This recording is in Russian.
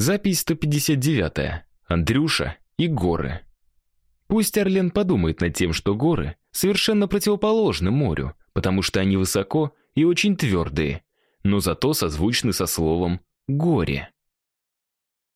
Запись 159. Андрюша и горы. Пусть Орлен подумает над тем, что горы совершенно противоположны морю, потому что они высоко и очень твердые, но зато созвучны со словом «горе».